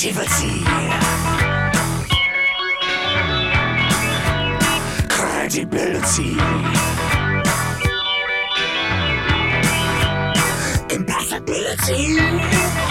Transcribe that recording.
Activity. Credibility. Impossibility.